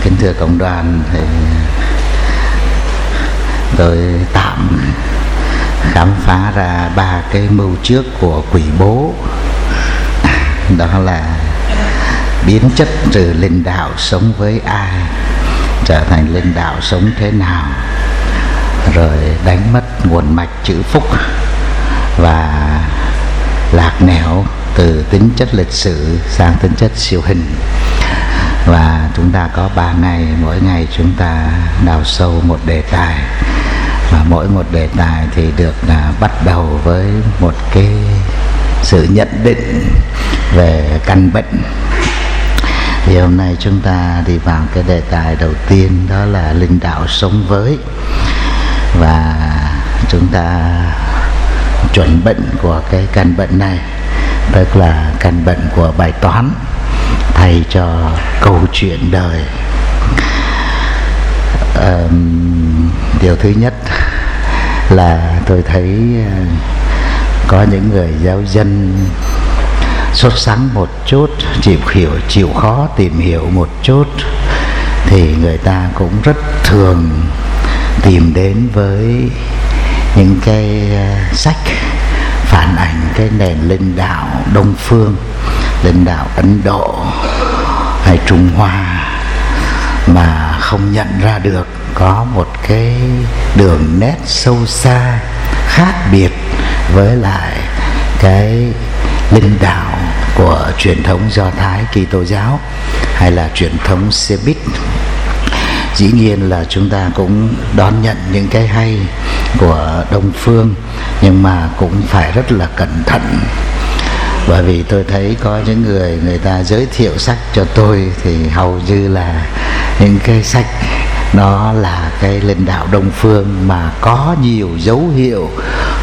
kính thưa cộng đoàn, thì tôi tạm khám phá ra ba cái mưu trước của quỷ bố. Đó là biến chất từ linh đạo sống với ai, trở thành linh đạo sống thế nào, rồi đánh mất nguồn mạch chữ phúc và lạc nẻo từ tính chất lịch sử sang tính chất siêu hình và chúng ta có 3 ngày, mỗi ngày chúng ta đào sâu một đề tài. Và mỗi một đề tài thì được là bắt đầu với một cái sự nhận định về căn bệnh. Thì hôm nay chúng ta đi vào cái đề tài đầu tiên, đó là linh đạo sống với. Và chúng ta chuẩn bệnh của cái căn bệnh này, tức là căn bệnh của bài toán thầy cho câu chuyện đời? À, điều thứ nhất là tôi thấy ờ, có những người giáo dân sốt sắng một chút chịu hiểu chịu khó tìm hiểu một chút thì người ta cũng rất thường tìm đến với những cái ờ, sách phản ảnh cái nền linh đạo đông phương linh đạo ấn độ hay trung hoa mà không nhận ra được có một cái đường nét sâu xa, khác biệt với lại cái linh đạo của truyền thống do thái kitô giáo hay là truyền thống Sebit dĩ nhiên là chúng ta cũng đón nhận những cái hay của đông phương nhưng mà cũng phải rất là cẩn thận bởi vì tôi thấy có những người người ta giới thiệu sách cho tôi thì hầu như là những cái sách nó là cái linh đạo đông phương mà có nhiều dấu hiệu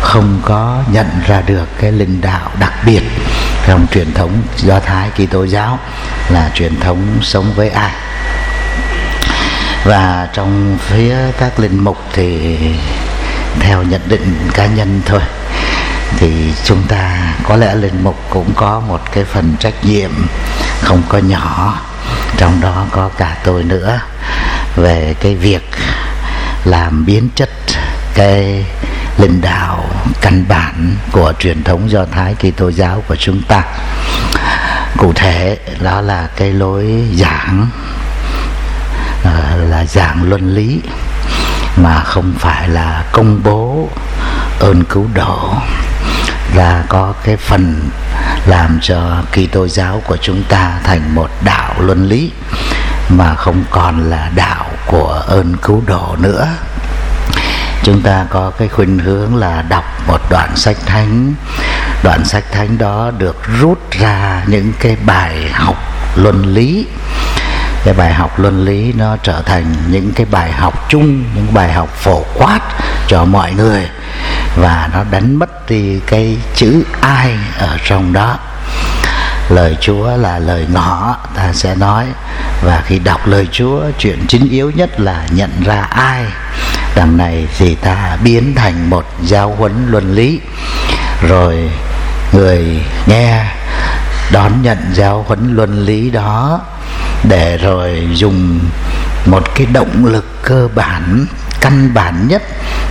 không có nhận ra được cái linh đạo đặc biệt trong truyền thống do thái kỳ tô giáo là truyền thống sống với ai. Và trong phía các linh mục thì theo nhận định cá nhân thôi thì chúng ta có lẽ linh mục cũng có một cái phần trách nhiệm không có nhỏ. Trong đó có cả tôi nữa. Về cái việc làm biến chất cái linh đạo căn bản của truyền thống do thái kỳ tô giáo của chúng ta. Cụ thể đó là cái lối giảng ờ, là giảng luân lý, mà không phải là công bố ơn cứu độ là có cái phần làm cho kỳ tô giáo của chúng ta thành một đạo luân lý, mà không còn là đạo của ơn cứu độ nữa. Chúng ta có cái khuynh hướng là đọc một đoạn sách thánh. Đoạn sách thánh đó được rút ra những cái bài học luân lý. Cái bài học luân lý nó trở thành những cái bài học chung, những bài học phổ quát cho mọi người và nó đánh mất đi cái chữ ai ở trong đó. Lời chúa là lời ngõ, ta sẽ nói. Và khi đọc lời chúa chuyện chính yếu nhất là nhận ra ai. Đằng này thì ta biến thành một giáo huấn luân lý. Rồi người nghe đón nhận giáo huấn luân lý đó để rồi dùng một cái động lực cơ bản căn bản nhất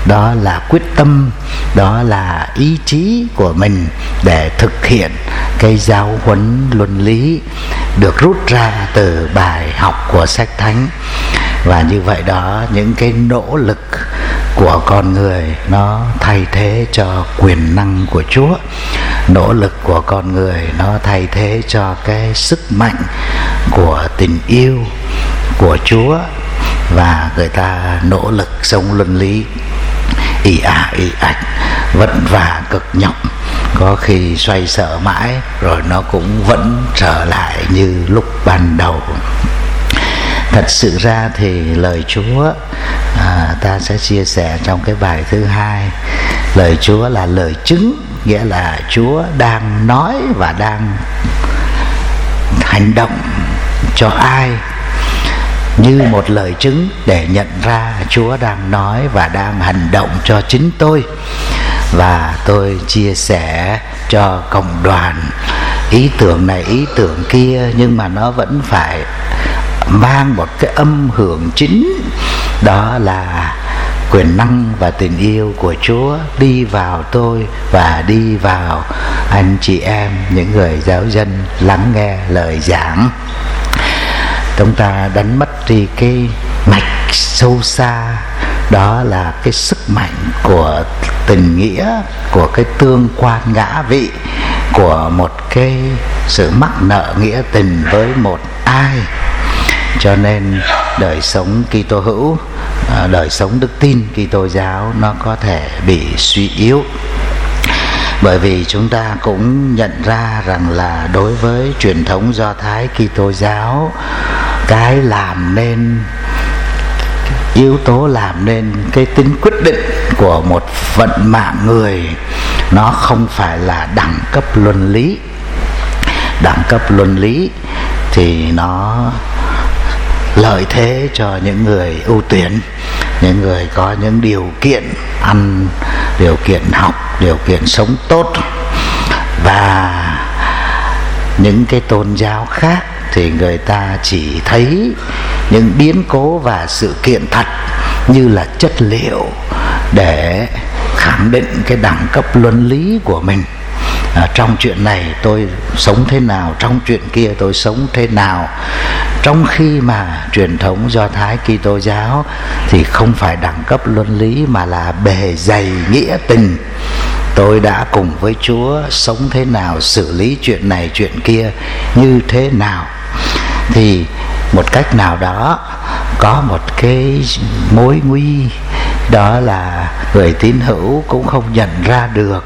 đó là quyết tâm, đó là ý chí của mình để thực hiện cái giáo huấn luân lý được rút ra từ bài học của sách thánh. Và như vậy đó, những cái nỗ lực của con người nó thay thế cho quyền năng của chúa. Nỗ lực của con người nó thay thế cho cái sức mạnh của tình yêu của chúa. Và người ta nỗ lực sống luân lý ì à ì ạch vất vả cực nhọc. Có khi xoay sở mãi rồi nó cũng vẫn trở lại như lúc ban đầu. Thật sự ra thì lời chúa à, ta sẽ chia sẻ trong cái bài thứ hai. Lời chúa là lời chứng nghĩa là chúa đang nói và đang hành động cho ai như một lời chứng để nhận ra chúa đang nói và đang hành động cho chính tôi. Và tôi chia sẻ cho cộng đoàn ý tưởng này, ý tưởng kia, nhưng mà nó vẫn phải mang một cái âm hưởng chính. Đó là quyền năng và tình yêu của Chúa đi vào tôi và đi vào anh chị em, những người giáo dân lắng nghe lời giảng chúng ta đánh mất đi cái mạch sâu xa. Đó là cái sức mạnh của tình nghĩa, của cái tương quan ngã vị, của một cái sự mắc nợ nghĩa tình với một ai. Cho nên đời sống Kitô hữu à, đời sống đức tin Kitô giáo nó có thể bị suy yếu bởi vì chúng ta cũng nhận ra rằng là đối với truyền thống do thái kitô giáo, cái làm nên, yếu tố làm nên cái tính quyết định của một vận mạng người, nó không phải là đẳng cấp luân lý. Đẳng cấp luân lý thì nó lợi thế cho những người ưu tuyển, những người có những điều kiện ăn, điều kiện học, điều kiện sống tốt. Và những cái tôn giáo khác thì người ta chỉ thấy những biến cố và sự kiện thật như là chất liệu để khẳng định cái đẳng cấp luân lý của mình à, trong chuyện này tôi sống thế nào trong chuyện kia tôi sống thế nào? Trong khi mà truyền thống do thái kitô giáo thì không phải đẳng cấp luân lý mà là bề dày nghĩa tình. Tôi đã cùng với chúa sống thế nào xử lý chuyện này chuyện kia như thế nào? Thì một cách nào đó có một cái mối nguy đó là người tín hữu cũng không nhận ra được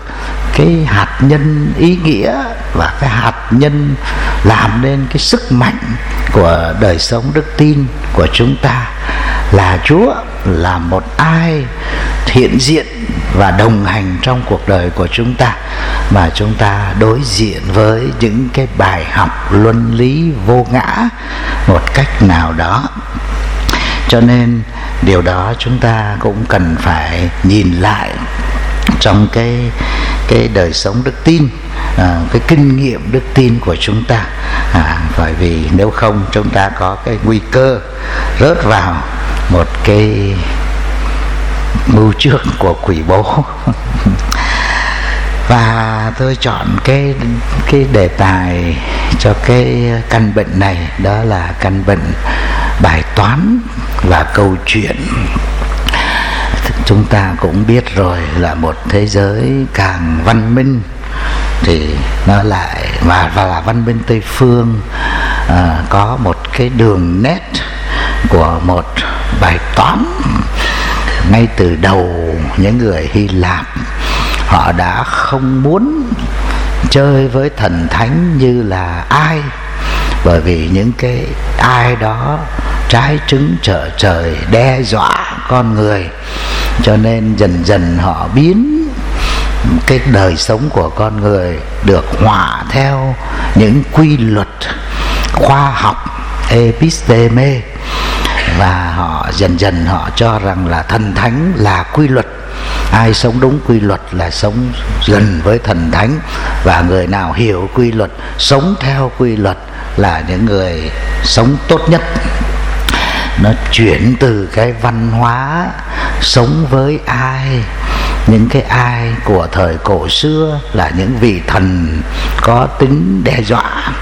cái hạt nhân ý nghĩa và cái hạt nhân làm nên cái sức mạnh của đời sống đức tin của chúng ta là Chúa là một ai hiện diện và đồng hành trong cuộc đời của chúng ta mà chúng ta đối diện với những cái bài học luân lý vô ngã một cách nào đó. Cho nên điều đó chúng ta cũng cần phải nhìn lại trong cái cái đời sống đức tin à, cái kinh nghiệm đức tin của chúng ta. À, bởi vì nếu không chúng ta có cái nguy cơ rớt vào một cái mưu trước của quỷ bố. Và tôi chọn cái cái đề tài cho cái căn bệnh này đó là căn bệnh bài toán và câu chuyện chúng ta cũng biết rồi là một thế giới càng văn minh thì nó lại và và là văn minh tây phương à, có một cái đường nét của một bài toán. Ngay từ đầu những người hy lạp họ đã không muốn chơi với thần thánh như là ai bởi vì những cái ai đó trái trứng trở trời đe dọa con người. Cho nên dần dần họ biến cái đời sống của con người được hòa theo những quy luật khoa học episteme. Và họ dần dần họ cho rằng là thần thánh là quy luật. Ai sống đúng quy luật là sống gần với thần thánh. Và người nào hiểu quy luật, sống theo quy luật là những người sống tốt nhất nó chuyển từ cái văn hóa sống với ai, những cái ai của thời cổ xưa là những vị thần có tính đe dọa.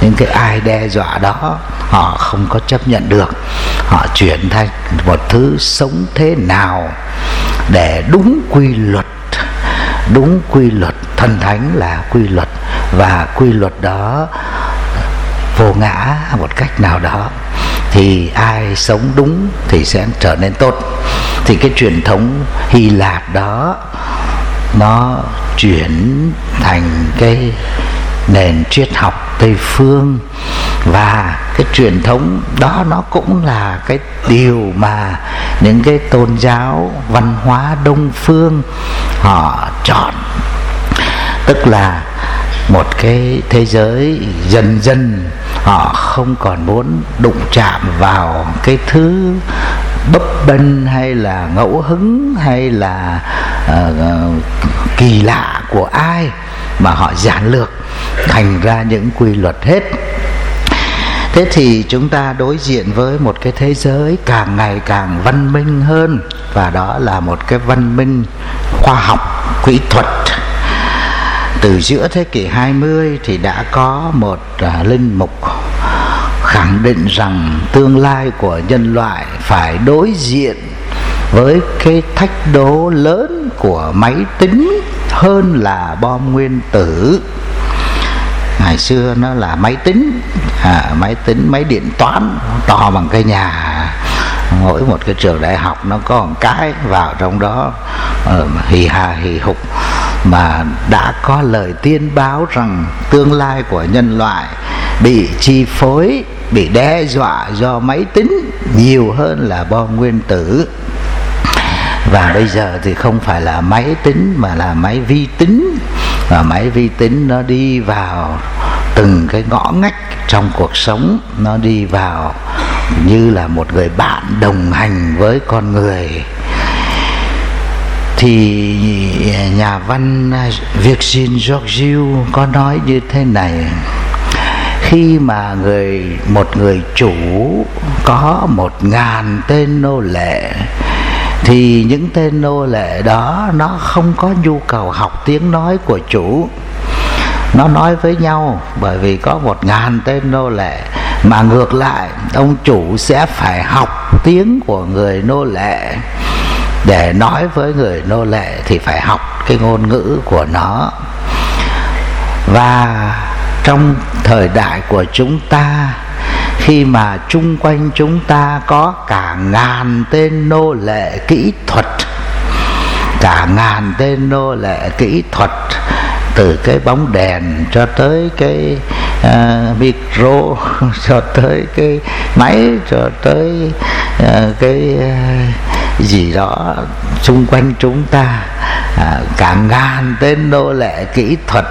Những cái ai đe dọa đó, họ không có chấp nhận được. Họ chuyển thành một thứ sống thế nào để đúng quy luật, đúng quy luật thần thánh là quy luật. Và quy luật đó vô ngã một cách nào đó thì ai sống đúng thì sẽ trở nên tốt. Thì cái truyền thống hy lạp đó, nó chuyển thành cái nền triết học tây phương. Và cái truyền thống đó nó cũng là cái điều mà những cái tôn giáo văn hóa đông phương họ chọn. Tức là một cái thế giới dần dần họ không còn muốn đụng chạm vào cái thứ bấp bênh hay là ngẫu hứng hay là uh, kỳ lạ của ai mà họ giản lược thành ra những quy luật hết. Thế thì chúng ta đối diện với một cái thế giới càng ngày càng văn minh hơn và đó là một cái văn minh khoa học kỹ thuật từ giữa thế kỷ 20 thì đã có một uh, linh mục khẳng định rằng tương lai của nhân loại phải đối diện với cái thách đố lớn của máy tính hơn là bom nguyên tử. Ngày xưa nó là máy tính à, máy tính máy điện toán to bằng cái nhà. Mỗi một cái trường đại học nó có một cái vào trong đó uh, hì hà hì hục mà đã có lời tiên báo rằng tương lai của nhân loại bị chi phối, bị đe dọa do máy tính nhiều hơn là bom nguyên tử. Và bây giờ thì không phải là máy tính mà là máy vi tính. Và máy vi tính nó đi vào từng cái ngõ ngách trong cuộc sống, nó đi vào như là một người bạn đồng hành với con người thì nhà văn Virgin Georgiou có nói như thế này. Khi mà người, một người chủ có một ngàn tên nô lệ, thì những tên nô lệ đó nó không có nhu cầu học tiếng nói của chủ. Nó nói với nhau, bởi vì có một ngàn tên nô lệ, mà ngược lại, ông chủ sẽ phải học tiếng của người nô lệ để nói với người nô lệ thì phải học cái ngôn ngữ của nó. Và trong thời đại của chúng ta khi mà chung quanh chúng ta có cả ngàn tên nô lệ kỹ thuật cả ngàn tên nô lệ kỹ thuật từ cái bóng đèn cho tới cái uh, micro cho tới cái máy cho tới uh, cái uh, gì đó xung quanh chúng ta à, cả ngàn tên nô lệ kỹ thuật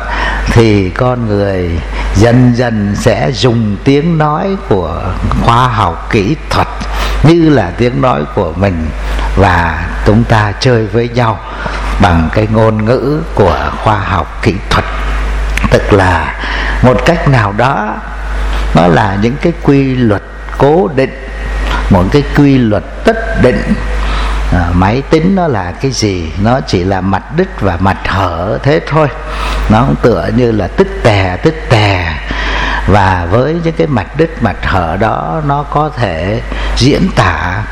thì con người dần dần sẽ dùng tiếng nói của khoa học kỹ thuật như là tiếng nói của mình và chúng ta chơi với nhau bằng cái ngôn ngữ của khoa học kỹ thuật. Tức là một cách nào đó nó là những cái quy luật cố định một cái quy luật tất định à, máy tính nó là cái gì? Nó chỉ là mạch đích và mạch hở thế thôi. Nó cũng tựa như là tích tè tích tè. Và với những cái mạch đích mạch hở đó nó có thể diễn tả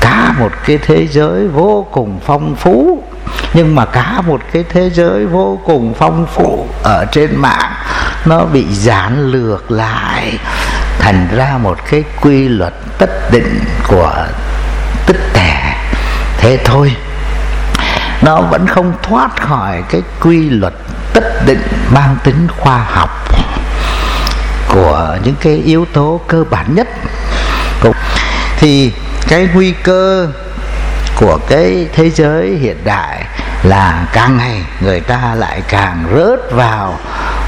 cả một cái thế giới vô cùng phong phú. Nhưng mà cả một cái thế giới vô cùng phong phú ở trên mạng nó bị giản lược lại thành ra một cái quy luật tất định của tích tẻ thế thôi. Nó vẫn không thoát khỏi cái quy luật tất định mang tính khoa học của những cái yếu tố cơ bản nhất. Thì cái nguy cơ của cái thế giới hiện đại là càng ngày người ta lại càng rớt vào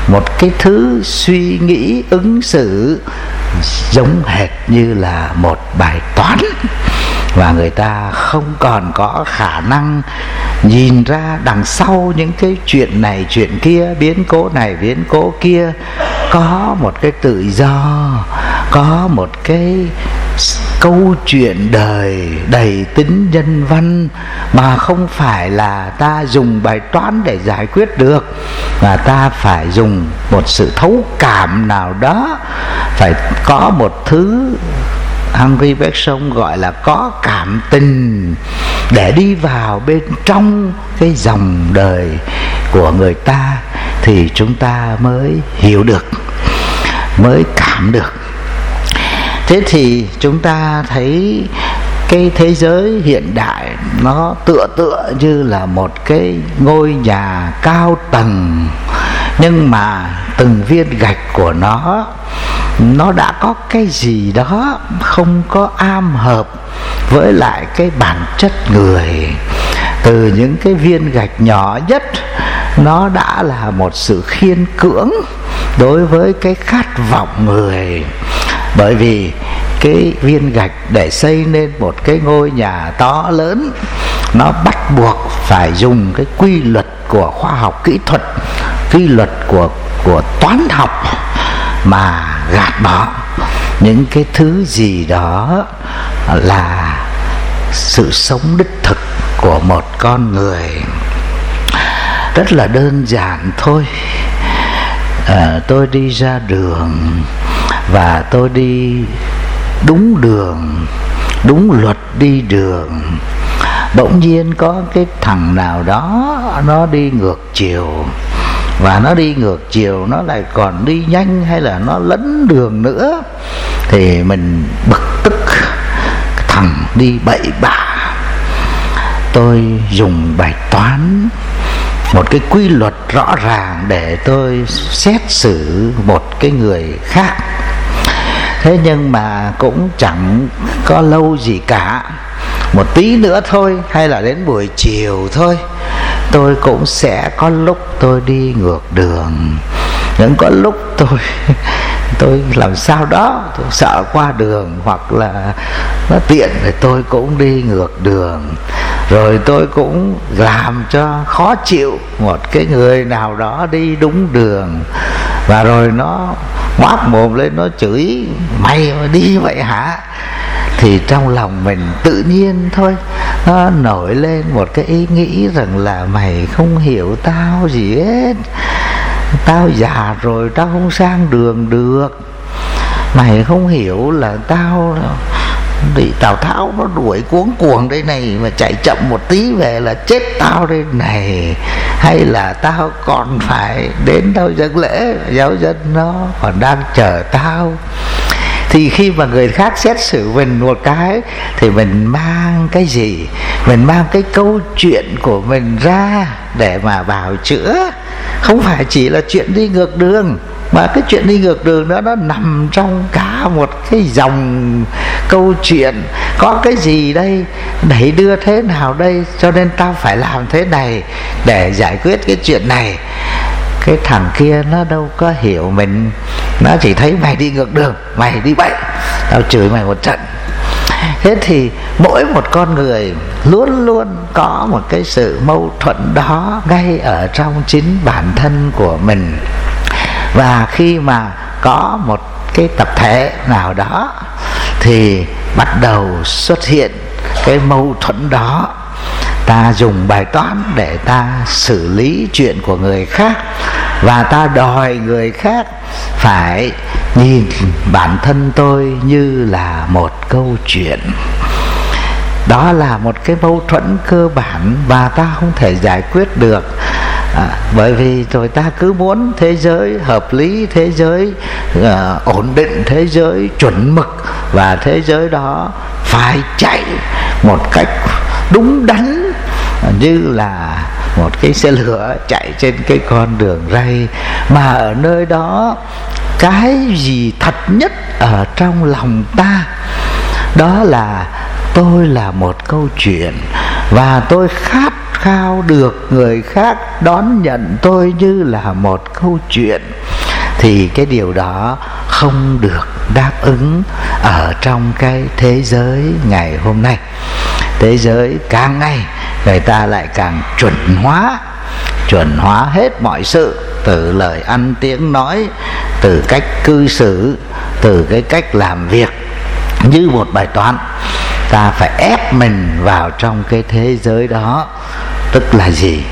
một cái thứ suy nghĩ ứng xử giống hệt như là một bài toán và người ta không còn có khả năng nhìn ra đằng sau những cái chuyện này, chuyện kia, biến cố này, biến cố kia. Có một cái tự do, có một cái câu chuyện đời đầy tính nhân văn mà không phải là ta dùng bài toán để giải quyết được, mà ta phải dùng một sự thấu cảm nào đó, phải có một thứ Henry Bergson gọi là có cảm tình để đi vào bên trong cái dòng đời của người ta thì chúng ta mới hiểu được, mới cảm được. Thế thì chúng ta thấy cái thế giới hiện đại nó tựa tựa như là một cái ngôi nhà cao tầng, nhưng mà từng viên gạch của nó nó đã có cái gì đó không có am hợp với lại cái bản chất người. Từ những cái viên gạch nhỏ nhất, nó đã là một sự khiên cưỡng đối với cái khát vọng người. Bởi vì cái viên gạch để xây nên một cái ngôi nhà to lớn, nó bắt buộc phải dùng cái quy luật của khoa học kỹ thuật, quy luật của của toán học mà gạt bỏ. Những cái thứ gì đó là sự sống đích thực của một con người. Rất là đơn giản thôi. À, tôi đi ra đường và tôi đi đúng đường đúng luật đi đường. Bỗng nhiên có cái thằng nào đó nó đi ngược chiều và nó đi ngược chiều, nó lại còn đi nhanh hay là nó lấn đường nữa, thì mình bực tức. Thằng đi bậy bạ. Tôi dùng bài toán, một cái quy luật rõ ràng để tôi xét xử một cái người khác. Thế nhưng mà cũng chẳng có lâu gì cả. Một tí nữa thôi, hay là đến buổi chiều thôi tôi cũng sẽ có lúc tôi đi ngược đường. Những có lúc tôi tôi làm sao đó, tôi sợ qua đường hoặc là nó tiện thì tôi cũng đi ngược đường. Rồi tôi cũng làm cho khó chịu một cái người nào đó đi đúng đường. Và rồi nó ngoác mồm lên, nó chửi, mày mà đi vậy hả? Thì trong lòng mình tự nhiên thôi. Nó nổi lên một cái ý nghĩ rằng là mày không hiểu tao gì hết. Tao già rồi, tao không sang đường được. Mày không hiểu là tao bị tào tháo nó đuổi cuống cuồng đây này, mà chạy chậm một tí về là chết tao đây này. Hay là tao còn phải đến đâu dân lễ giáo dân nó còn đang chờ tao thì khi mà người khác xét xử mình một cái, thì mình mang cái gì? Mình mang cái câu chuyện của mình ra để mà bào chữa. Không phải chỉ là chuyện đi ngược đường, mà cái chuyện đi ngược đường đó, nó nằm trong cả một cái dòng câu chuyện. Có cái gì đây? Đẩy đưa thế nào đây? Cho nên tao phải làm thế này để giải quyết cái chuyện này cái thằng kia nó đâu có hiểu mình. Nó chỉ thấy mày đi ngược đường, mày đi bậy. Tao chửi mày một trận. Thế thì mỗi một con người luôn luôn có một cái sự mâu thuẫn đó ngay ở trong chính bản thân của mình. Và khi mà có một cái tập thể nào đó, thì bắt đầu xuất hiện cái mâu thuẫn đó ta dùng bài toán để ta xử lý chuyện của người khác và ta đòi người khác phải nhìn bản thân tôi như là một câu chuyện. Đó là một cái mâu thuẫn cơ bản và ta không thể giải quyết được. À, bởi vì rồi ta cứ muốn thế giới hợp lý thế giới à, ổn định thế giới chuẩn mực và thế giới đó phải chạy một cách đúng đắn như là một cái xe lửa chạy trên cái con đường ray. Mà ở nơi đó, cái gì thật nhất ở trong lòng ta, đó là tôi là một câu chuyện. Và tôi khát khao được người khác đón nhận tôi như là một câu chuyện. Thì cái điều đó không được đáp ứng ở trong cái thế giới ngày hôm nay. Thế giới càng ngày người ta lại càng chuẩn hóa chuẩn hóa hết mọi sự từ lời ăn tiếng nói, từ cách cư xử, từ cái cách làm việc. Như một bài toán, ta phải ép mình vào trong cái thế giới đó. Tức là gì?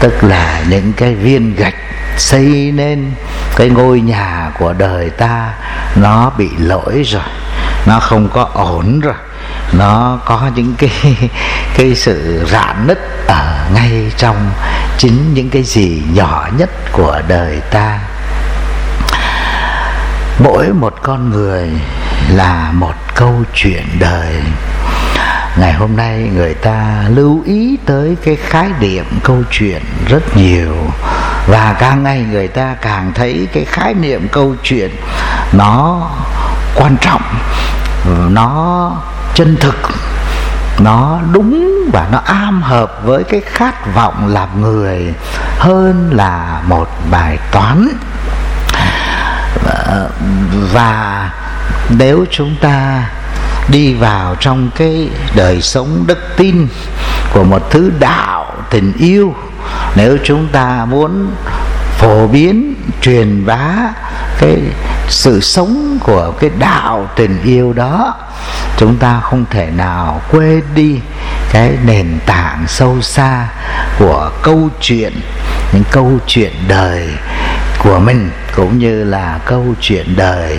Tức là những cái viên gạch xây nên cái ngôi nhà của đời ta, nó bị lỗi rồi, nó không có ổn rồi nó có những cái cái sự rạn nứt ở ngay trong chính những cái gì nhỏ nhất của đời ta. Mỗi một con người là một câu chuyện đời. Ngày hôm nay người ta lưu ý tới cái khái niệm câu chuyện rất nhiều. Và càng ngày người ta càng thấy cái khái niệm câu chuyện nó quan trọng, nó chân thực, nó đúng và nó am hợp với cái khát vọng làm người hơn là một bài toán. Và nếu chúng ta đi vào trong cái đời sống đức tin của một thứ đạo tình yêu, nếu chúng ta muốn phổ biến, truyền bá cái sự sống của cái đạo tình yêu đó, chúng ta không thể nào quên đi cái nền tảng sâu xa của câu chuyện, những câu chuyện đời của mình, cũng như là câu chuyện đời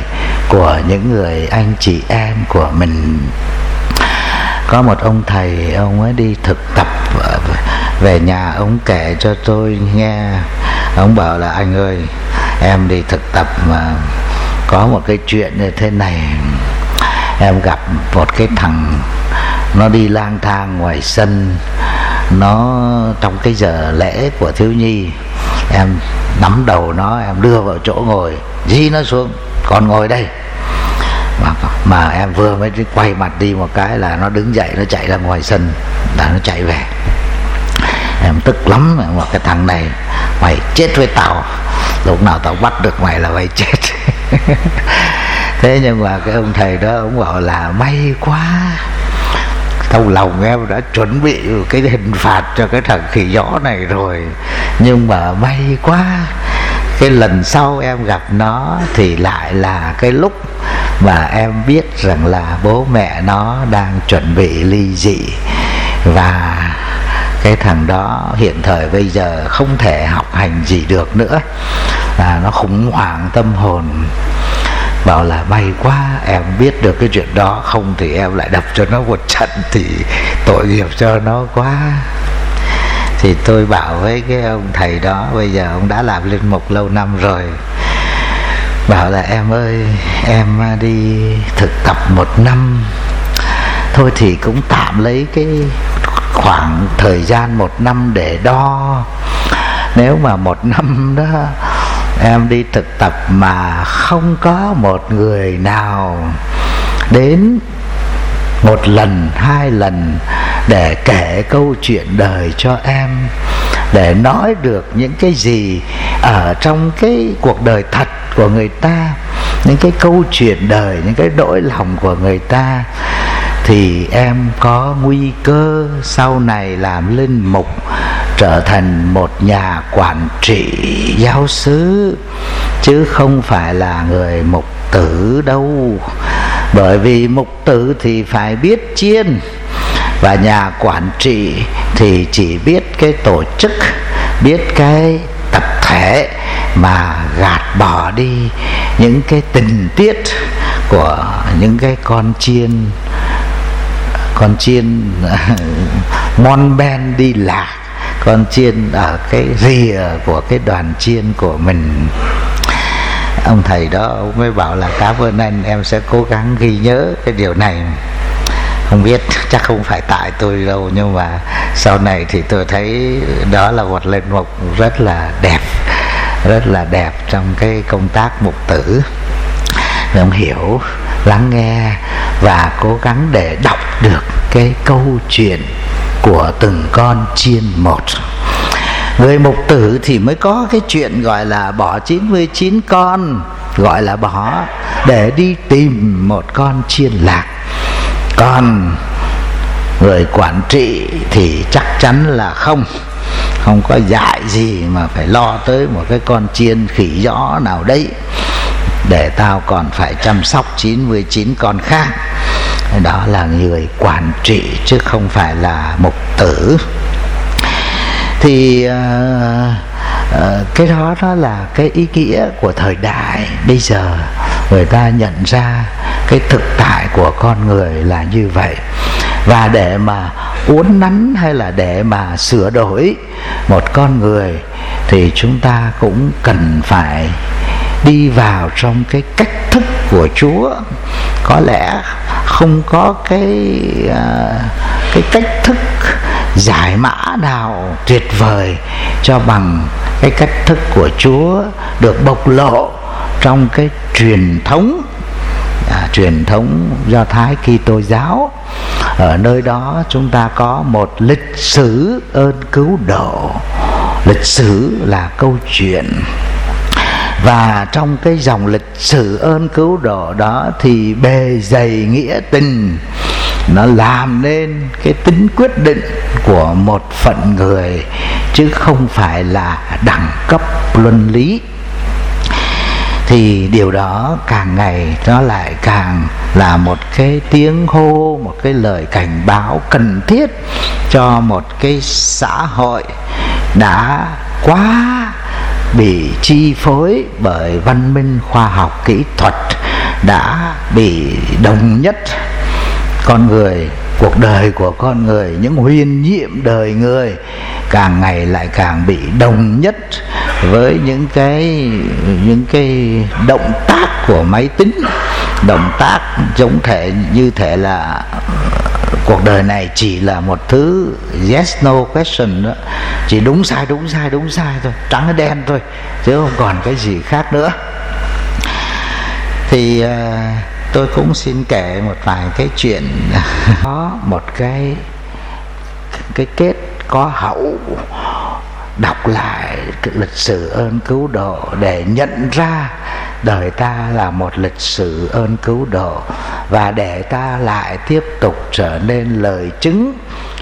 của những người anh chị em của mình. Có một ông thầy, ông ấy đi thực tập về nhà, ông kể cho tôi nghe ông bảo là anh ơi em đi thực tập mà có một cái chuyện như thế này. Em gặp một cái thằng nó đi lang thang ngoài sân. Nó trong cái giờ lễ của thiếu nhi em nắm đầu nó em đưa vào chỗ ngồi dí nó xuống còn ngồi đây. Mà, mà em vừa mới quay mặt đi một cái là nó đứng dậy nó chạy ra ngoài sân là nó chạy về tức lắm. Mà cái thằng này, mày chết với tao. Lúc nào tao bắt được mày là mày chết. Thế nhưng mà cái ông thầy đó, ông bảo là, may quá. Trong lòng em đã chuẩn bị cái hình phạt cho cái thằng khỉ gió này rồi. Nhưng mà may quá. Cái lần sau em gặp nó thì lại là cái lúc mà em biết rằng là bố mẹ nó đang chuẩn bị ly dị và cái thằng đó hiện thời bây giờ không thể học hành gì được nữa. Là nó khủng hoảng tâm hồn. Bảo là, may quá, em biết được cái chuyện đó, không thì em lại đập cho nó một trận thì tội nghiệp cho nó quá. Thì tôi bảo với cái ông thầy đó, bây giờ ông đã làm linh mục lâu năm rồi. Bảo là, em ơi, em đi thực tập một năm thôi thì cũng tạm lấy cái khoảng thời gian một năm để đo. Nếu mà một năm đó, em đi thực tập mà không có một người nào đến một lần, hai lần để kể câu chuyện đời cho em, để nói được những cái gì ở trong cái cuộc đời thật của người ta, những cái câu chuyện đời, những cái nỗi lòng của người ta thì em có nguy cơ sau này làm linh mục, trở thành một nhà quản trị giáo xứ chứ không phải là người mục tử đâu. Bởi vì mục tử thì phải biết chiên, và nhà quản trị thì chỉ biết cái tổ chức, biết cái tập thể mà gạt bỏ đi những cái tình tiết của những cái con chiên con chiên, mon ben đi lạc. Con chiên ở cái rìa của cái đoàn chiên của mình. Ông thầy đó ông mới bảo là, cảm ơn anh, em sẽ cố gắng ghi nhớ cái điều này. Không biết, chắc không phải tại tôi đâu, nhưng mà sau này thì tôi thấy đó là một lên mục rất là đẹp, rất là đẹp trong cái công tác mục tử. Ông hiểu lắng nghe và cố gắng để đọc được cái câu chuyện của từng con chiên một. Người mục tử thì mới có cái chuyện gọi là bỏ 99 con, gọi là bỏ để đi tìm một con chiên lạc. Còn người quản trị thì chắc chắn là không không có dạy gì mà phải lo tới một cái con chiên khỉ gió nào đấy để tao còn phải chăm sóc 99 con khác. Đó là người quản trị chứ không phải là mục tử. Thì uh, uh, cái đó đó là cái ý nghĩa của thời đại. Bây giờ người ta nhận ra cái thực tại của con người là như vậy. Và để mà uốn nắn hay là để mà sửa đổi một con người thì chúng ta cũng cần phải đi vào trong cái cách thức của Chúa. Có lẽ không có cái à, cái cách thức giải mã nào tuyệt vời cho bằng cái cách thức của Chúa được bộc lộ trong cái truyền thống à, truyền thống do thái Kitô giáo. Ở nơi đó chúng ta có một lịch sử ơn cứu độ. Lịch sử là câu chuyện và trong cái dòng lịch sử ơn cứu độ đó thì bề dày nghĩa tình, nó làm nên cái tính quyết định của một phận người, chứ không phải là đẳng cấp luân lý. Thì điều đó càng ngày nó lại càng là một cái tiếng hô, một cái lời cảnh báo cần thiết cho một cái xã hội đã quá bị chi phối bởi văn minh khoa học kỹ thuật đã bị đồng nhất con người, cuộc đời của con người, những huyền nhiệm đời người càng ngày lại càng bị đồng nhất với những cái những cái động tác của máy tính động tác giống thể như thể là ờ, cuộc đời này chỉ là một thứ yes no question đó. Chỉ đúng sai đúng sai đúng sai thôi trắng đen thôi chứ không còn cái gì khác nữa. Thì uh, tôi cũng xin kể một vài cái chuyện có một cái cái kết có hậu đọc lại lịch sử ơn cứu độ để nhận ra đời ta là một lịch sử ơn cứu độ, và để ta lại tiếp tục trở nên lời chứng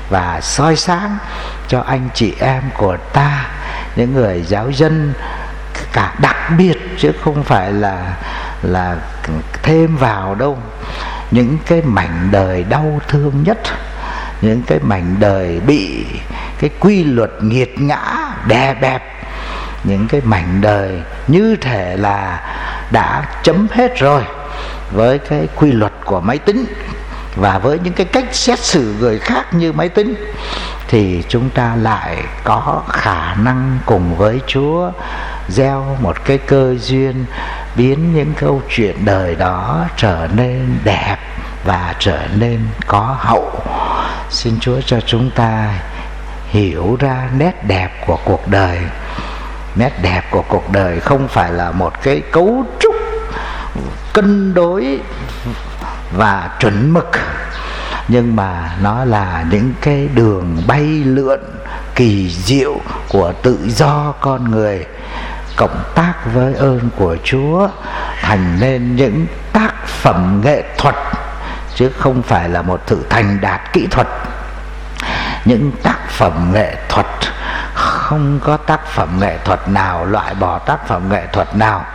và soi sáng cho anh chị em của ta, những người giáo dân cả đặc biệt chứ không phải là là thêm vào đâu. Những cái mảnh đời đau thương nhất, những cái mảnh đời bị cái quy luật nghiệt ngã đè bẹp những cái mảnh đời như thể là đã chấm hết rồi với cái quy luật của máy tính và với những cái cách xét xử người khác như máy tính, thì chúng ta lại có khả năng cùng với Chúa gieo một cái cơ duyên biến những câu chuyện đời đó trở nên đẹp và trở nên có hậu. Xin Chúa cho chúng ta hiểu ra nét đẹp của cuộc đời nét đẹp của cuộc đời không phải là một cái cấu trúc cân đối và chuẩn mực, nhưng mà nó là những cái đường bay lượn, kỳ diệu của tự do con người, cộng tác với ơn của Chúa, thành nên những tác phẩm nghệ thuật, chứ không phải là một sự thành đạt kỹ thuật. Những tác phẩm nghệ thuật không có tác phẩm nghệ thuật nào, loại bỏ tác phẩm nghệ thuật nào.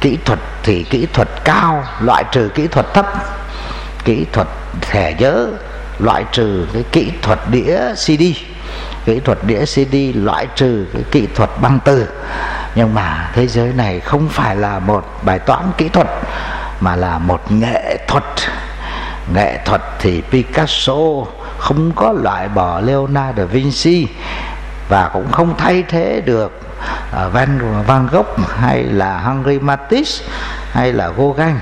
Kỹ thuật thì kỹ thuật cao, loại trừ kỹ thuật thấp. Kỹ thuật thẻ nhớ, loại trừ cái kỹ thuật đĩa CD kỹ thuật đĩa CD loại trừ cái kỹ thuật băng từ. Nhưng mà thế giới này không phải là một bài toán kỹ thuật, mà là một nghệ thuật. Nghệ thuật thì Picasso không có loại bỏ Leonardo da Vinci và cũng không thay thế được à, Van Van Gogh hay là Henri Matisse hay là Gauguin.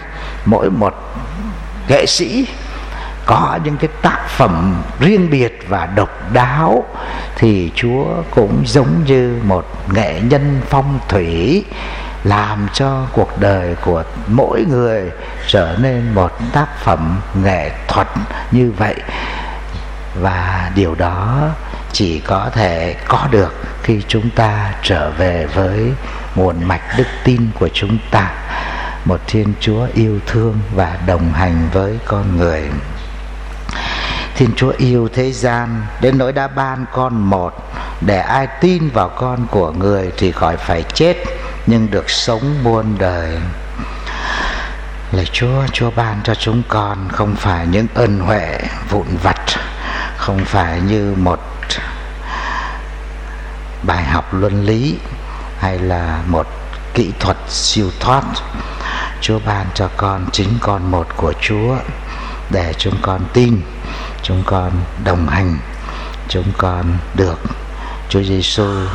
Mỗi một nghệ sĩ có những cái tác phẩm riêng biệt và độc đáo thì Chúa cũng giống như một nghệ nhân phong thủy làm cho cuộc đời của mỗi người trở nên một tác phẩm nghệ thuật như vậy. Và điều đó chỉ có thể có được khi chúng ta trở về với nguồn mạch đức tin của chúng ta. Một thiên chúa yêu thương và đồng hành với con người. Thiên chúa yêu thế gian, đến nỗi đã ban con một, để ai tin vào con của người thì khỏi phải chết, nhưng được sống muôn đời. Lạy chúa chúa ban cho chúng con không phải những ân huệ vụn vặt, không phải như một bài học luân lý hay là một kỹ thuật siêu thoát. Chúa ban cho con chính con một của Chúa để chúng con tin, chúng con đồng hành, chúng con được Chúa Giêsu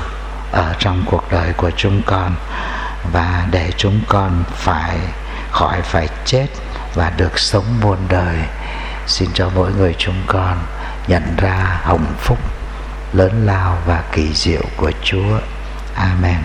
ở trong cuộc đời của chúng con và để chúng con phải khỏi phải chết và được sống muôn đời. Xin cho mỗi người chúng con nhận ra hồng phúc lớn lao và kỳ diệu của Chúa. Amen.